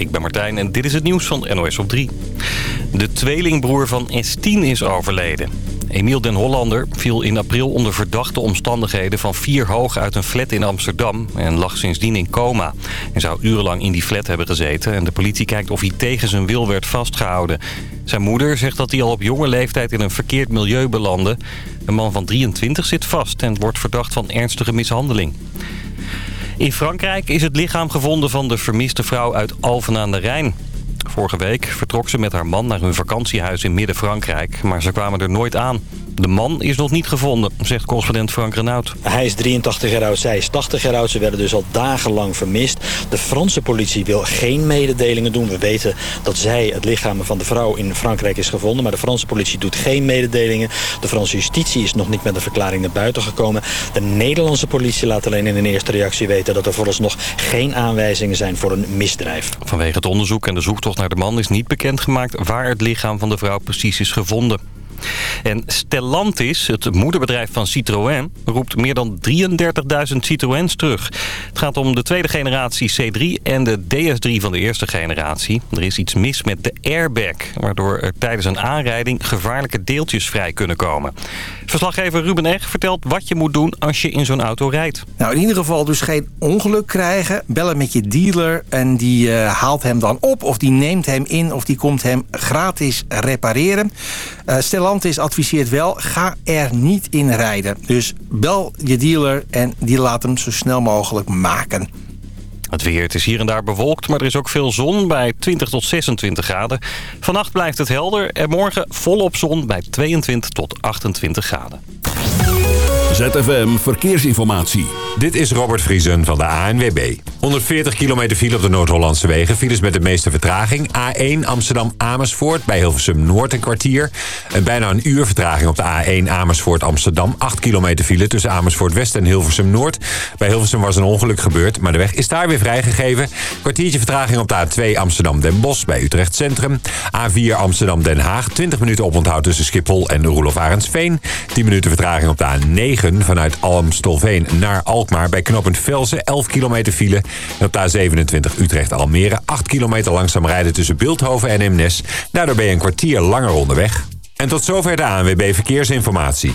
ik ben Martijn en dit is het nieuws van NOS op 3. De tweelingbroer van S10 is overleden. Emiel den Hollander viel in april onder verdachte omstandigheden van vier hoog uit een flat in Amsterdam en lag sindsdien in coma. Hij zou urenlang in die flat hebben gezeten en de politie kijkt of hij tegen zijn wil werd vastgehouden. Zijn moeder zegt dat hij al op jonge leeftijd in een verkeerd milieu belandde. De man van 23 zit vast en wordt verdacht van ernstige mishandeling. In Frankrijk is het lichaam gevonden van de vermiste vrouw uit Alphen aan de Rijn. Vorige week vertrok ze met haar man naar hun vakantiehuis in Midden-Frankrijk, maar ze kwamen er nooit aan. De man is nog niet gevonden, zegt correspondent Frank Renaud. Hij is 83 jaar oud, zij is 80 jaar oud. Ze werden dus al dagenlang vermist. De Franse politie wil geen mededelingen doen. We weten dat zij het lichaam van de vrouw in Frankrijk is gevonden. Maar de Franse politie doet geen mededelingen. De Franse justitie is nog niet met een verklaring naar buiten gekomen. De Nederlandse politie laat alleen in een eerste reactie weten... dat er vooralsnog geen aanwijzingen zijn voor een misdrijf. Vanwege het onderzoek en de zoektocht naar de man is niet bekendgemaakt... waar het lichaam van de vrouw precies is gevonden. En Stellantis, het moederbedrijf van Citroën, roept meer dan 33.000 Citroëns terug. Het gaat om de tweede generatie C3 en de DS3 van de eerste generatie. Er is iets mis met de airbag, waardoor er tijdens een aanrijding gevaarlijke deeltjes vrij kunnen komen. Verslaggever Ruben Eg vertelt wat je moet doen als je in zo'n auto rijdt. Nou, in ieder geval dus geen ongeluk krijgen. Bellen met je dealer en die uh, haalt hem dan op of die neemt hem in of die komt hem gratis repareren. Uh, Stellantis adviseert wel, ga er niet in rijden. Dus bel je dealer en die laat hem zo snel mogelijk maken. Het weer, het is hier en daar bewolkt, maar er is ook veel zon bij 20 tot 26 graden. Vannacht blijft het helder en morgen volop zon bij 22 tot 28 graden. ZFM Verkeersinformatie. Dit is Robert Vriesen van de ANWB. 140 kilometer file op de Noord-Hollandse wegen. Files met de meeste vertraging. A1 Amsterdam-Amersfoort bij Hilversum Noord een kwartier. Bijna een uur vertraging op de A1 Amersfoort-Amsterdam. 8 kilometer file tussen Amersfoort West en Hilversum Noord. Bij Hilversum was een ongeluk gebeurd, maar de weg is daar weer vrijgegeven. Kwartiertje vertraging op de A2 Amsterdam-Den Bosch bij Utrecht Centrum. A4 Amsterdam-Den Haag. 20 minuten oponthoud tussen Schiphol en Roelof Arendsveen. 10 minuten vertraging op de A9 vanuit Almstolveen naar Alkmaar. Bij knooppunt Velsen 11 kilometer file. En op de A27 Utrecht-Almere 8 kilometer langzaam rijden tussen Beeldhoven en Emnes. Daardoor ben je een kwartier langer onderweg. En tot zover de ANWB Verkeersinformatie.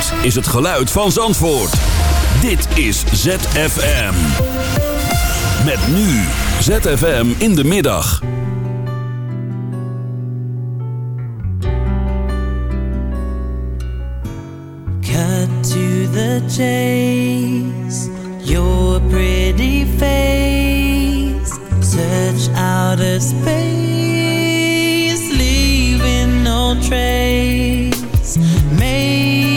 Dit is het geluid van Zandvoort. Dit is ZFM. Met nu ZFM in de middag. Cut to the chase. Your pretty face. Search outer space. Leaving no trace. Making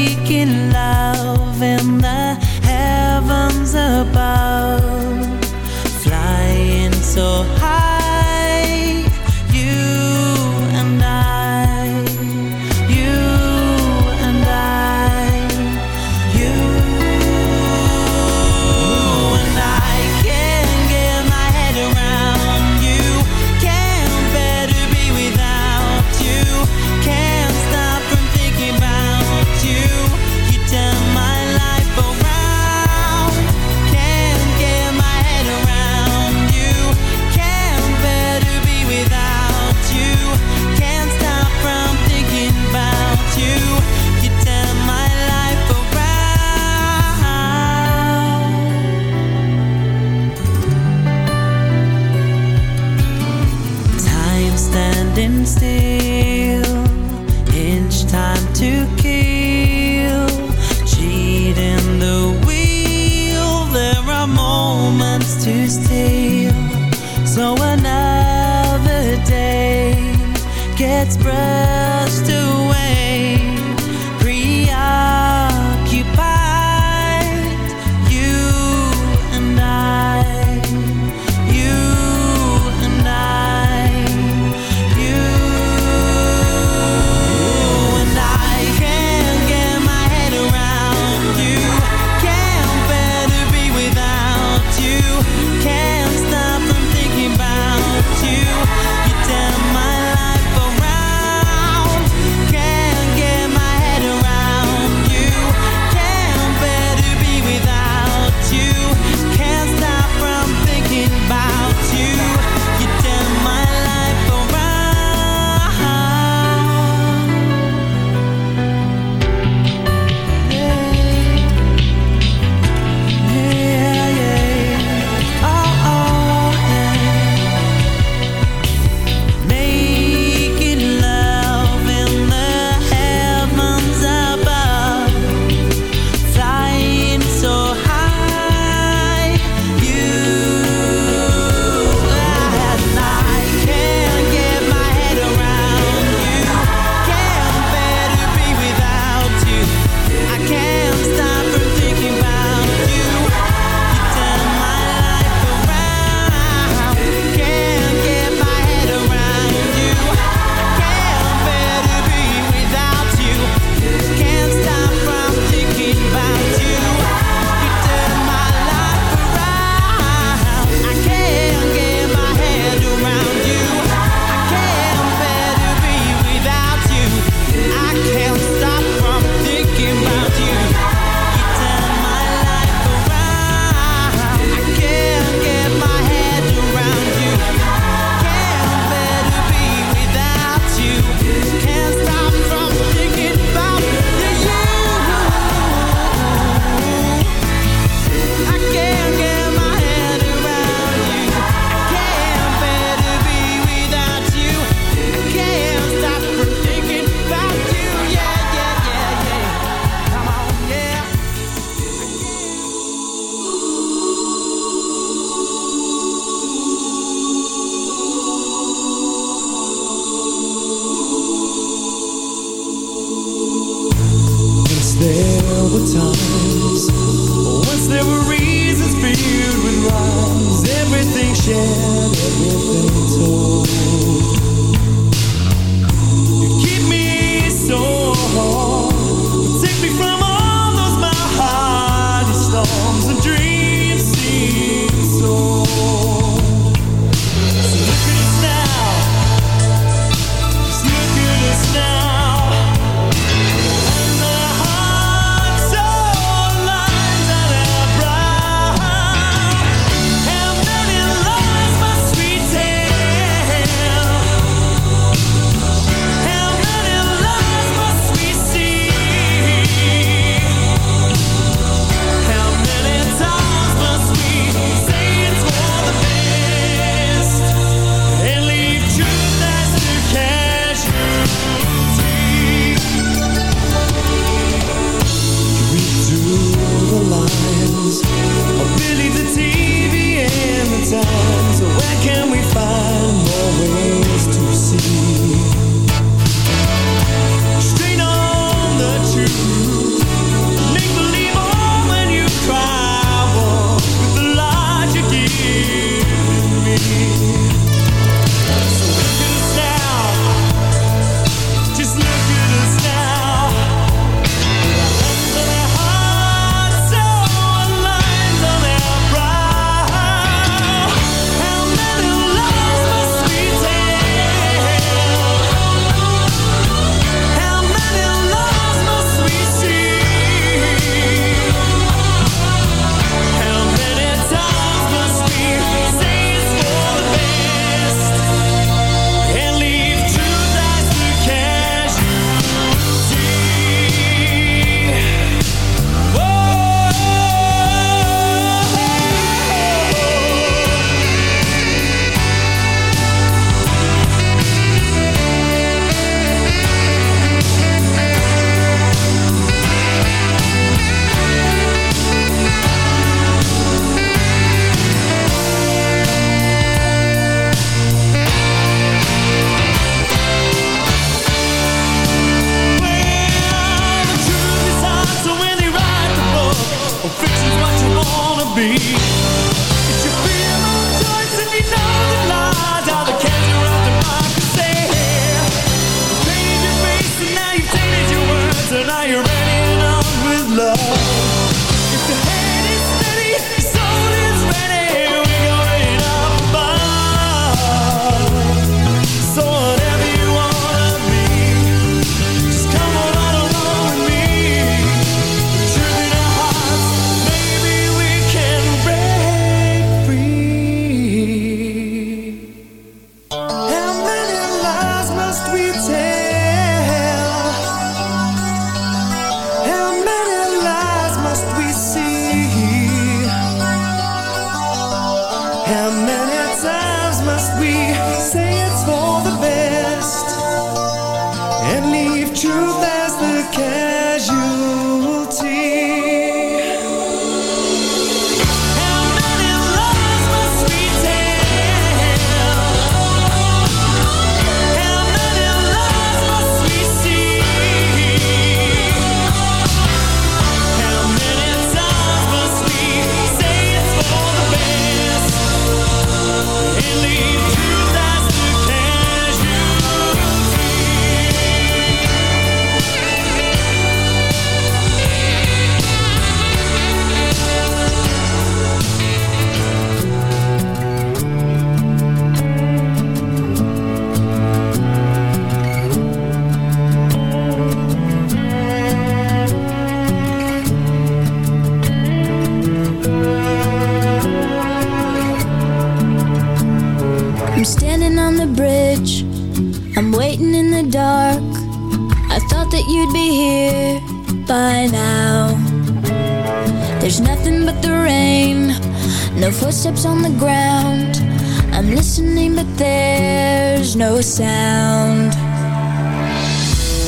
sound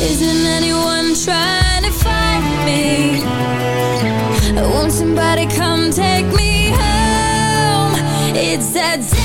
Isn't anyone trying to find me? Won't somebody come take me home? It's that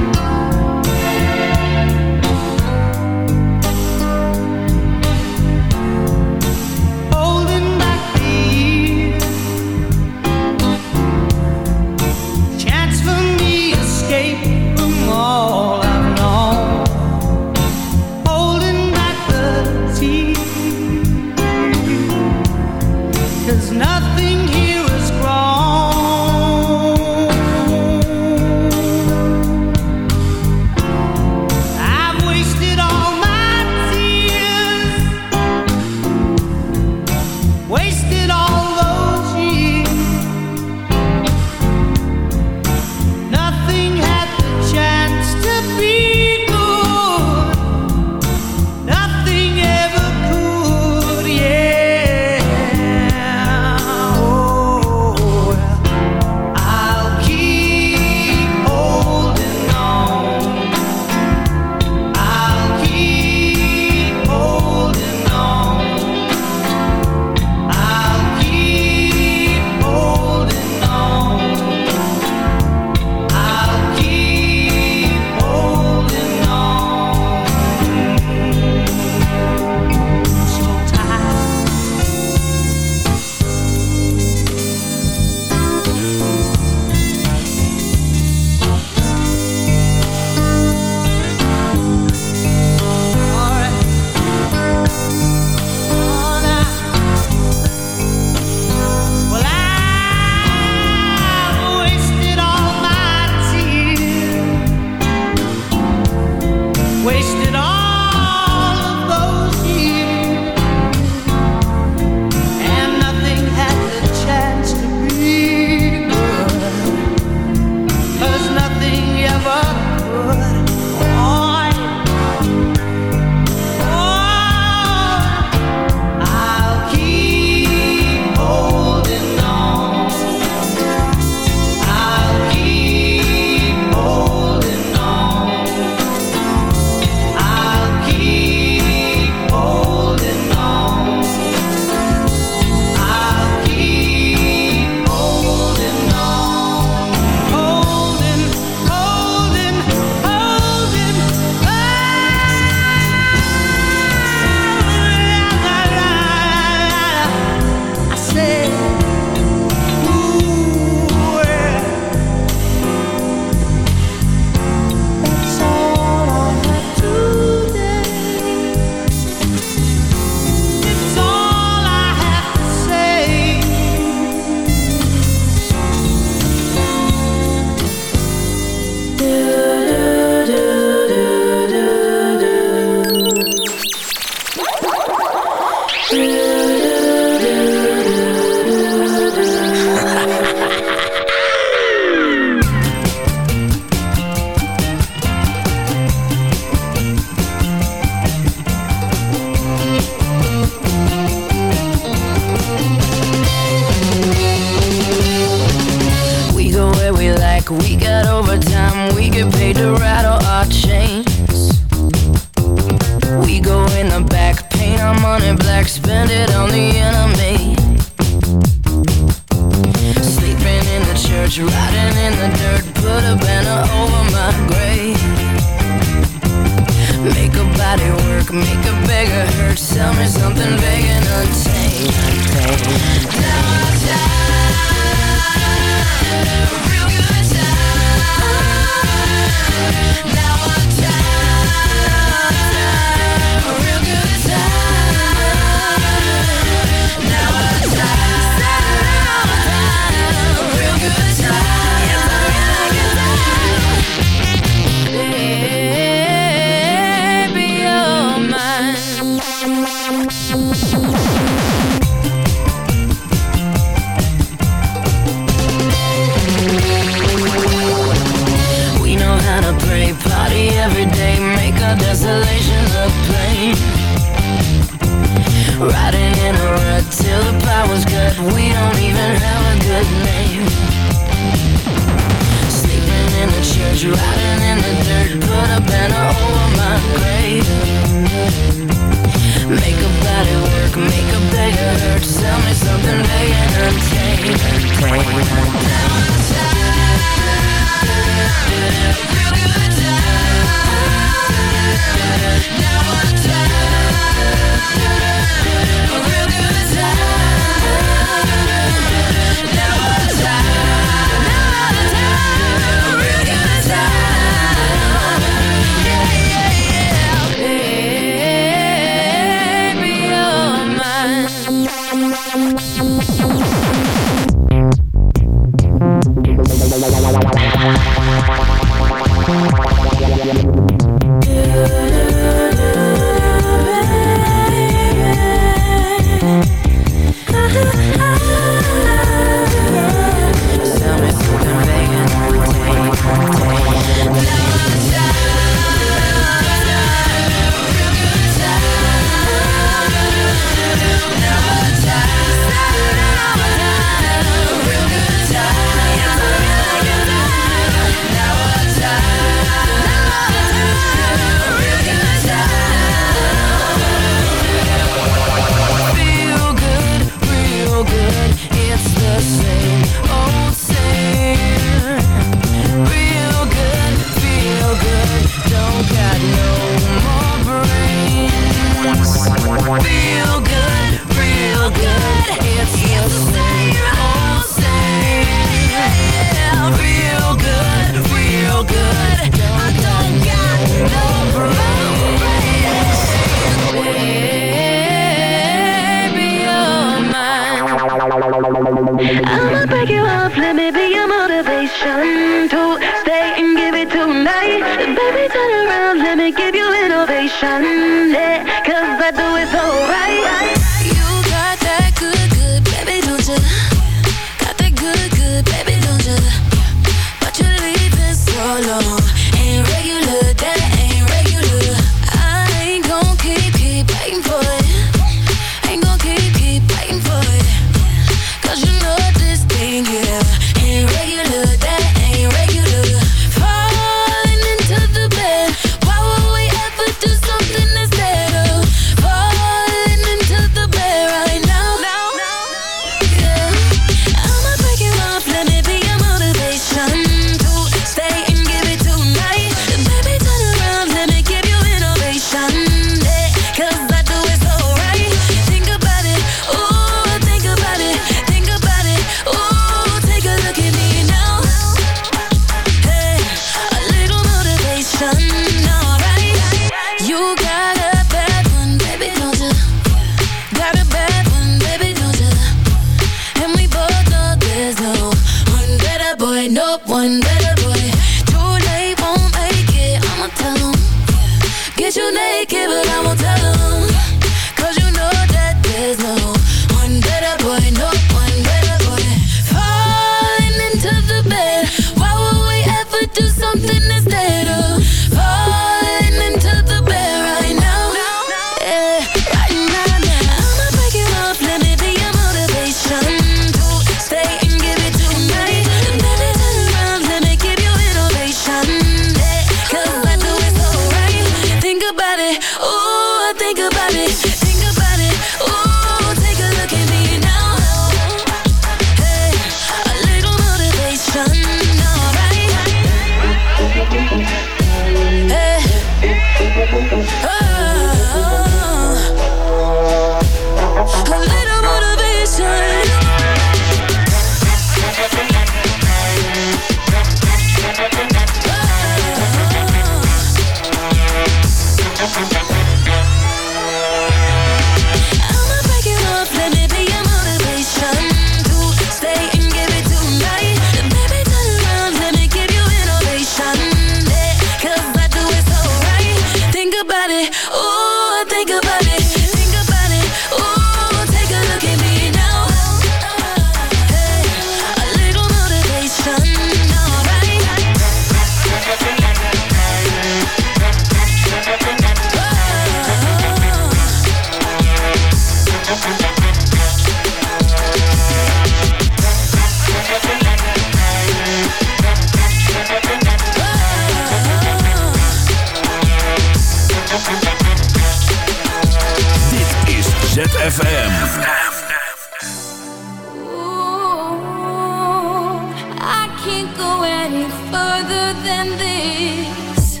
Can't go any further than this.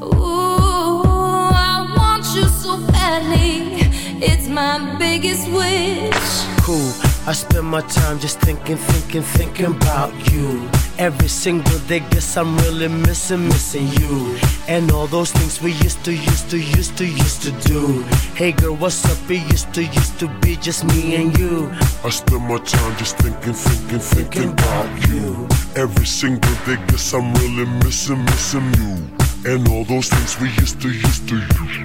Ooh, I want you so badly. It's my biggest wish. cool. I spend my time just thinking, thinking, thinking about you. Every single day, guess I'm really missing, missing you. And all those things we used to, used to, used to, used to do. Hey girl, what's up? It used to, used to be just me and you. I spend my time just thinking, thinking, thinking about you. Every single day, guess I'm really missing, missing you. And all those things we used to, used to,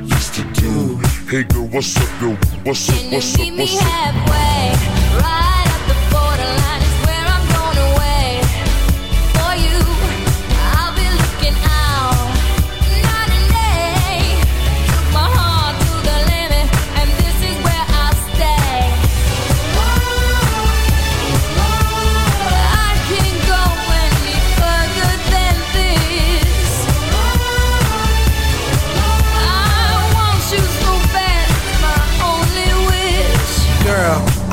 used to do. Hey girl, what's up, yo? What's up, what's up, meet me what's up? halfway? Right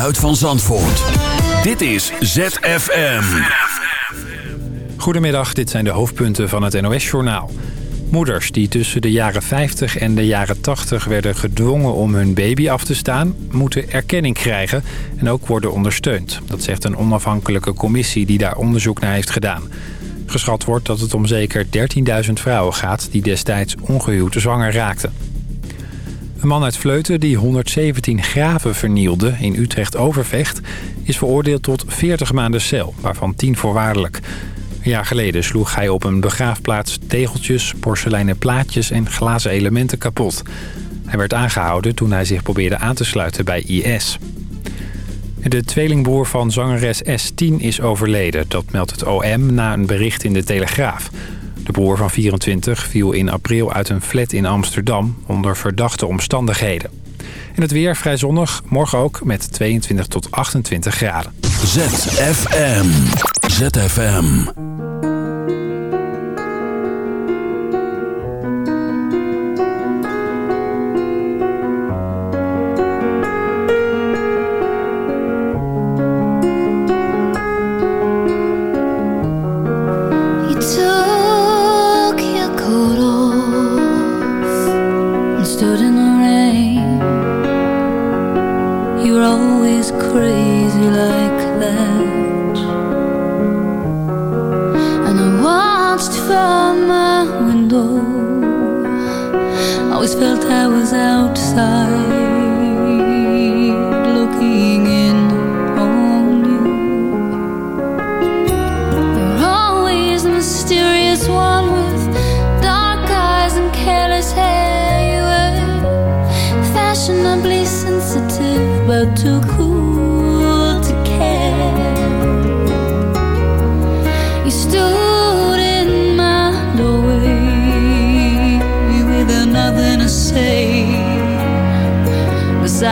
Geluid van Zandvoort. Dit is ZFM. Goedemiddag, dit zijn de hoofdpunten van het NOS-journaal. Moeders die tussen de jaren 50 en de jaren 80 werden gedwongen om hun baby af te staan... moeten erkenning krijgen en ook worden ondersteund. Dat zegt een onafhankelijke commissie die daar onderzoek naar heeft gedaan. Geschat wordt dat het om zeker 13.000 vrouwen gaat... die destijds ongehuwd zwanger raakten. Een man uit Vleuten die 117 graven vernielde in Utrecht-Overvecht... is veroordeeld tot 40 maanden cel, waarvan 10 voorwaardelijk. Een jaar geleden sloeg hij op een begraafplaats tegeltjes, porseleinen plaatjes en glazen elementen kapot. Hij werd aangehouden toen hij zich probeerde aan te sluiten bij IS. De tweelingbroer van zangeres S10 is overleden. Dat meldt het OM na een bericht in de Telegraaf. De broer van 24 viel in april uit een flat in Amsterdam onder verdachte omstandigheden. En het weer vrij zonnig, morgen ook met 22 tot 28 graden. ZFM. ZFM. And I watched from my window. Always felt I was outside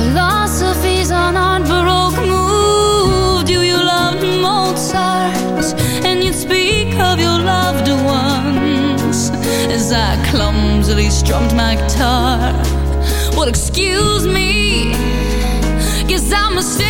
philosophies on art baroque moved you. You loved Mozart, and you'd speak of your loved ones as I clumsily strummed my guitar. Well, excuse me, guess I'm mistaking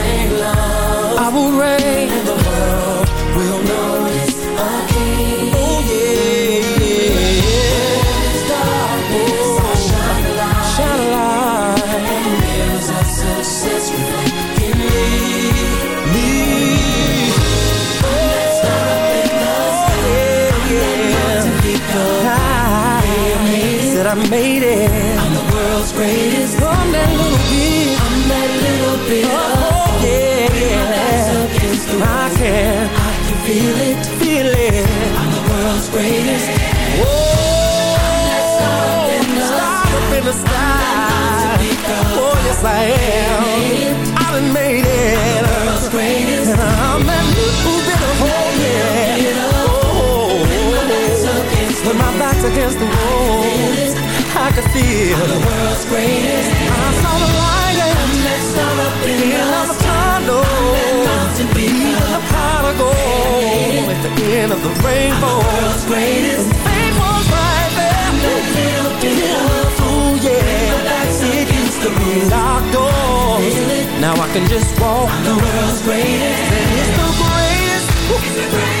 made it. I'm the world's greatest. I'm that little bit. I'm that little bit. Oh, oh yeah, yeah. I can. I can feel it. Feel it. I'm the world's greatest. I can feel the world's greatest. I saw the light and that sun up in the tunnel. Even the gold at the end of the rainbow. The world's greatest. And fame was right there. That little bit of ooh yeah. It used to be locked doors. Now I can just walk I'm the world's greatest. And it's the greatest. Can you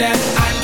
He's taking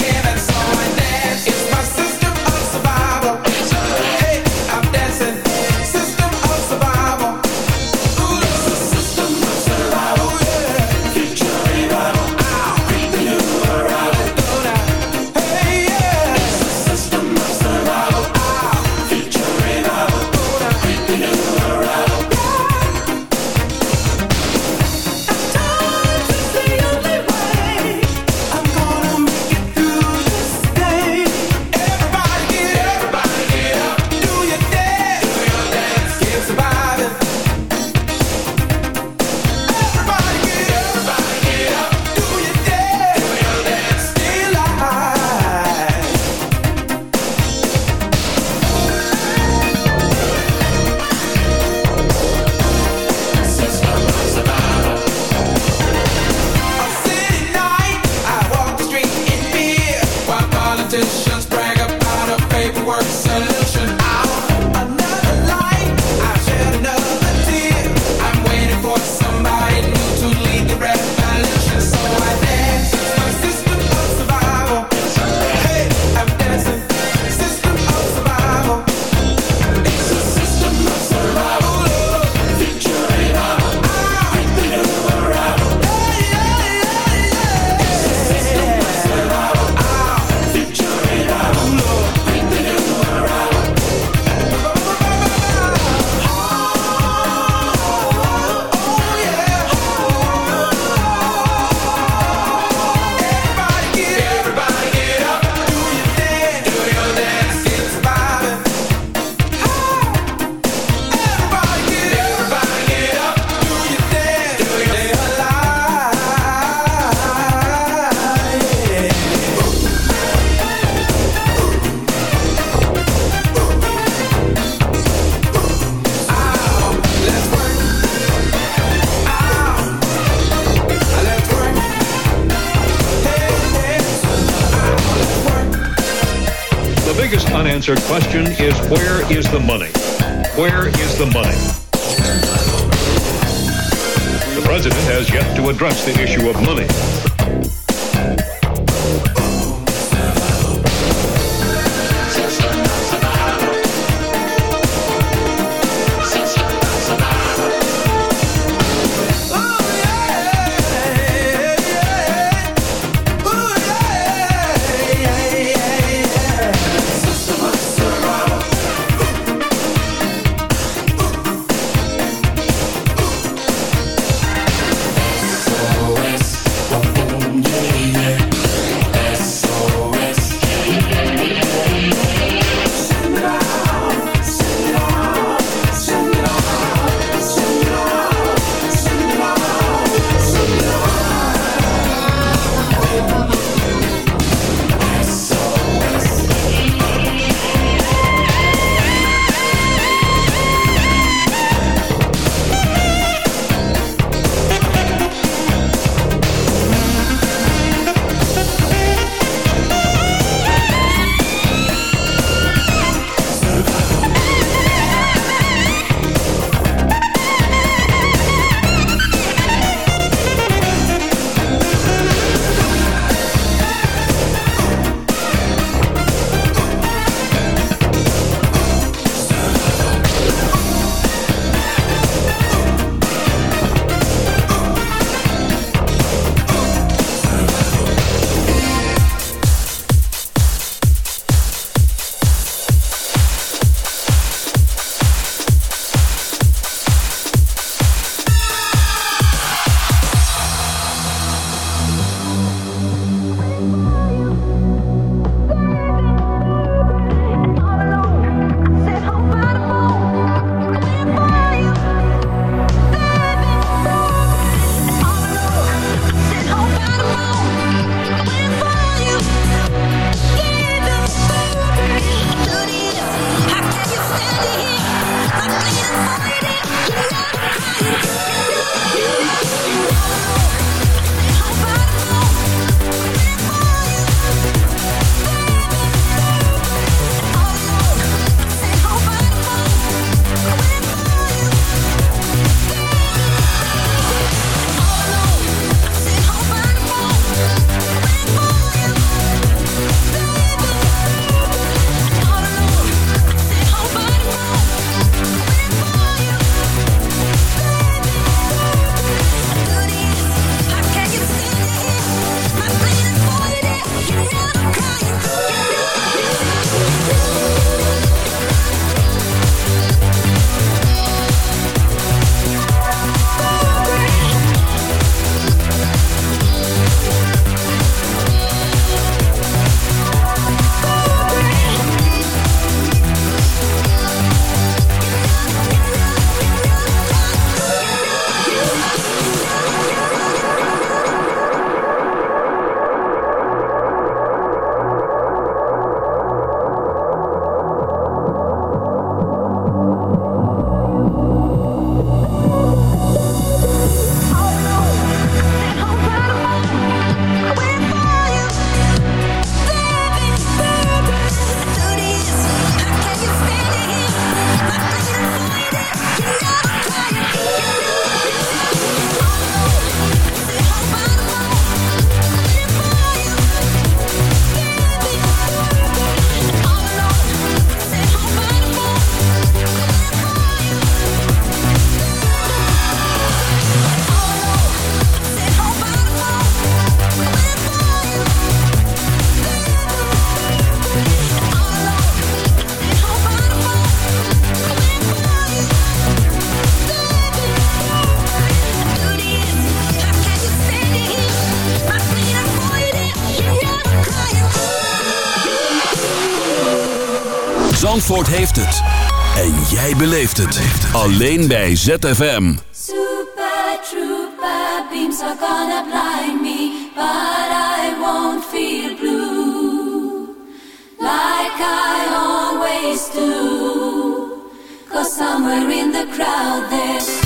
is the money? Zandvoort heeft het. En jij beleeft het. Alleen bij ZFM. Super trooper beams are gonna blind me, but I won't feel blue like I always do. Cause somewhere in the crowd there's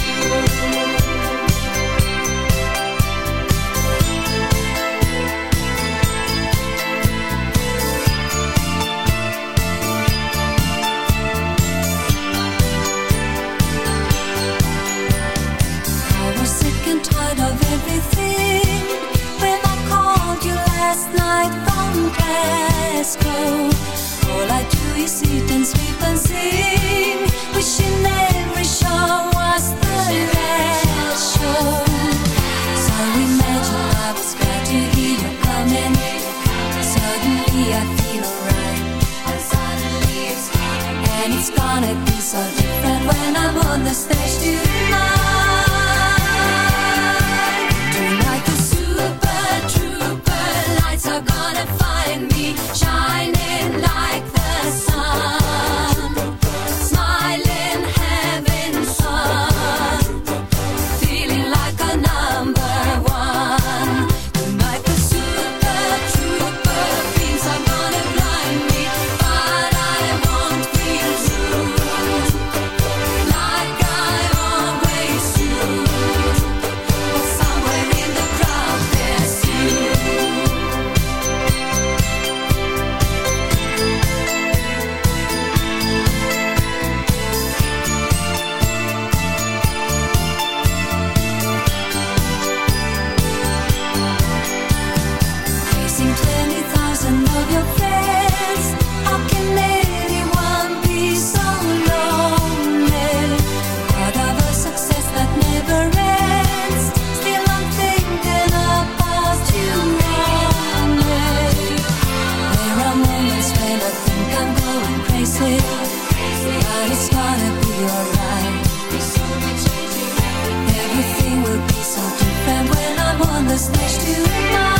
it's gonna be alright Everything will be so different When I'm on the stage tonight.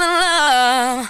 in love.